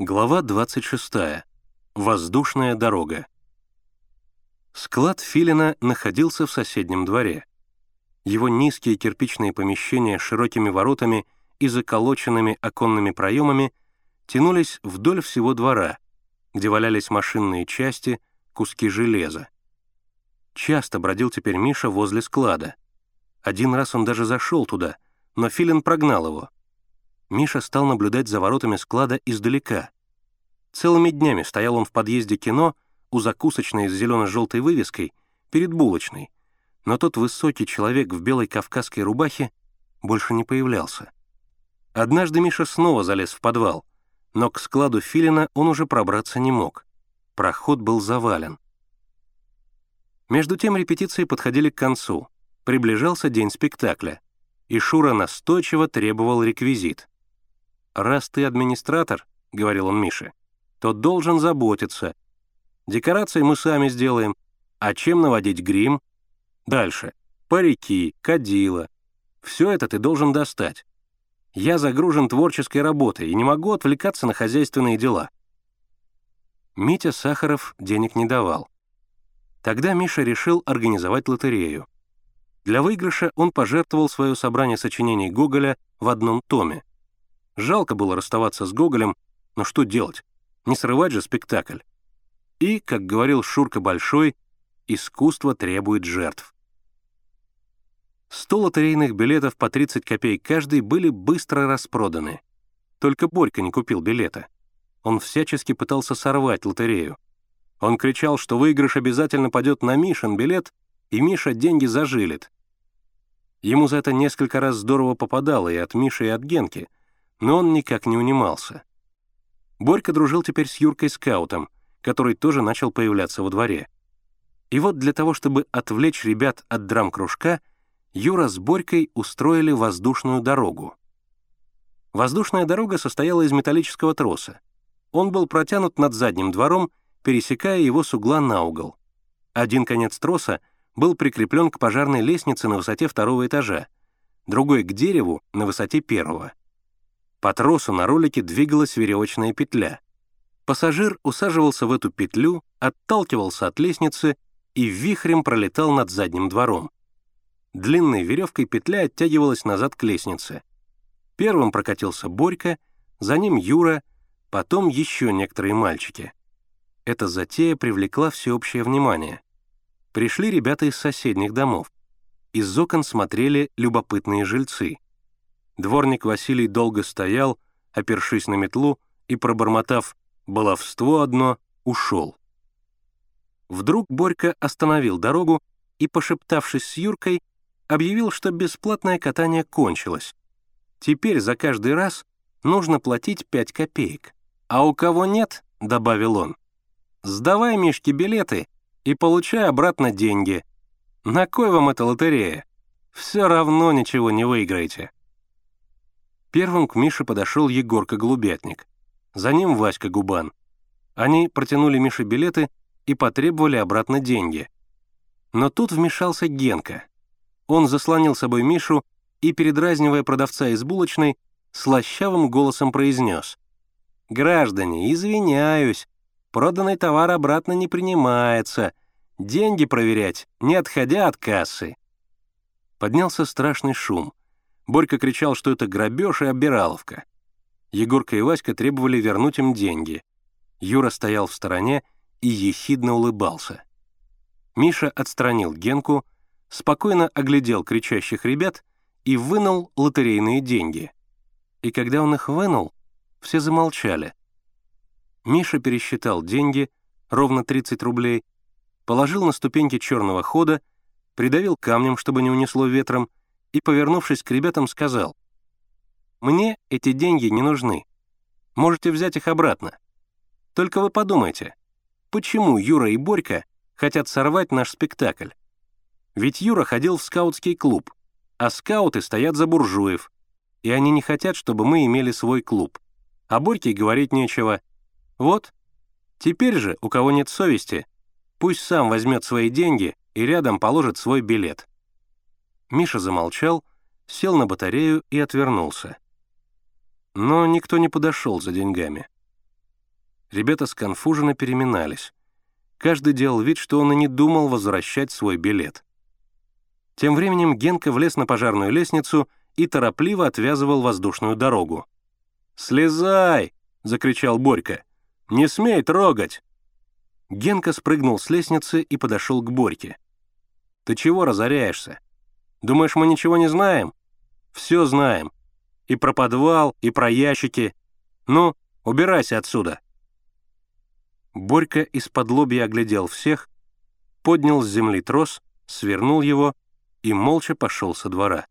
Глава 26. Воздушная дорога. Склад Филина находился в соседнем дворе. Его низкие кирпичные помещения с широкими воротами и заколоченными оконными проемами тянулись вдоль всего двора, где валялись машинные части, куски железа. Часто бродил теперь Миша возле склада. Один раз он даже зашел туда, но Филин прогнал его — Миша стал наблюдать за воротами склада издалека. Целыми днями стоял он в подъезде кино у закусочной с зелено-желтой вывеской перед булочной, но тот высокий человек в белой кавказской рубахе больше не появлялся. Однажды Миша снова залез в подвал, но к складу Филина он уже пробраться не мог. Проход был завален. Между тем репетиции подходили к концу. Приближался день спектакля, и Шура настойчиво требовал реквизит. «Раз ты администратор», — говорил он Мише, — «то должен заботиться. Декорации мы сами сделаем. А чем наводить грим? Дальше. Парики, кадила. Все это ты должен достать. Я загружен творческой работой и не могу отвлекаться на хозяйственные дела». Митя Сахаров денег не давал. Тогда Миша решил организовать лотерею. Для выигрыша он пожертвовал свое собрание сочинений Гоголя в одном томе. Жалко было расставаться с Гоголем, но что делать? Не срывать же спектакль. И, как говорил Шурка Большой, искусство требует жертв. Сто лотерейных билетов по 30 копеек каждый были быстро распроданы. Только Борька не купил билета. Он всячески пытался сорвать лотерею. Он кричал, что выигрыш обязательно падет на Мишин билет, и Миша деньги зажилит. Ему за это несколько раз здорово попадало и от Миши, и от Генки — но он никак не унимался. Борька дружил теперь с Юркой-скаутом, который тоже начал появляться во дворе. И вот для того, чтобы отвлечь ребят от драм-кружка, Юра с Борькой устроили воздушную дорогу. Воздушная дорога состояла из металлического троса. Он был протянут над задним двором, пересекая его с угла на угол. Один конец троса был прикреплен к пожарной лестнице на высоте второго этажа, другой — к дереву на высоте первого. По тросу на ролике двигалась веревочная петля. Пассажир усаживался в эту петлю, отталкивался от лестницы и вихрем пролетал над задним двором. Длинной веревкой петля оттягивалась назад к лестнице. Первым прокатился Борька, за ним Юра, потом еще некоторые мальчики. Эта затея привлекла всеобщее внимание. Пришли ребята из соседних домов. Из окон смотрели любопытные жильцы — Дворник Василий долго стоял, опершись на метлу, и, пробормотав «баловство одно», ушел. Вдруг Борька остановил дорогу и, пошептавшись с Юркой, объявил, что бесплатное катание кончилось. Теперь за каждый раз нужно платить 5 копеек. А у кого нет, — добавил он, — сдавай, Мишке, билеты и получай обратно деньги. На кой вам эта лотерея? Все равно ничего не выиграете. Первым к Мише подошел Егорка Голубятник. За ним Васька Губан. Они протянули Мише билеты и потребовали обратно деньги. Но тут вмешался Генка. Он заслонил собой Мишу и, передразнивая продавца из булочной, слащавым голосом произнес. «Граждане, извиняюсь, проданный товар обратно не принимается. Деньги проверять, не отходя от кассы». Поднялся страшный шум. Борька кричал, что это грабеж и обираловка. Егорка и Васька требовали вернуть им деньги. Юра стоял в стороне и ехидно улыбался. Миша отстранил Генку, спокойно оглядел кричащих ребят и вынул лотерейные деньги. И когда он их вынул, все замолчали. Миша пересчитал деньги, ровно 30 рублей, положил на ступеньки черного хода, придавил камнем, чтобы не унесло ветром, и, повернувшись к ребятам, сказал, «Мне эти деньги не нужны. Можете взять их обратно. Только вы подумайте, почему Юра и Борька хотят сорвать наш спектакль? Ведь Юра ходил в скаутский клуб, а скауты стоят за буржуев, и они не хотят, чтобы мы имели свой клуб. А Борьке говорить нечего. Вот. Теперь же, у кого нет совести, пусть сам возьмет свои деньги и рядом положит свой билет. Миша замолчал, сел на батарею и отвернулся. Но никто не подошел за деньгами. Ребята сконфуженно переминались. Каждый делал вид, что он и не думал возвращать свой билет. Тем временем Генка влез на пожарную лестницу и торопливо отвязывал воздушную дорогу. «Слезай!» — закричал Борька. «Не смей трогать!» Генка спрыгнул с лестницы и подошел к Борьке. «Ты чего разоряешься? Думаешь, мы ничего не знаем? Все знаем. И про подвал, и про ящики. Ну, убирайся отсюда!» Борька из-под лобья оглядел всех, поднял с земли трос, свернул его и молча пошел со двора.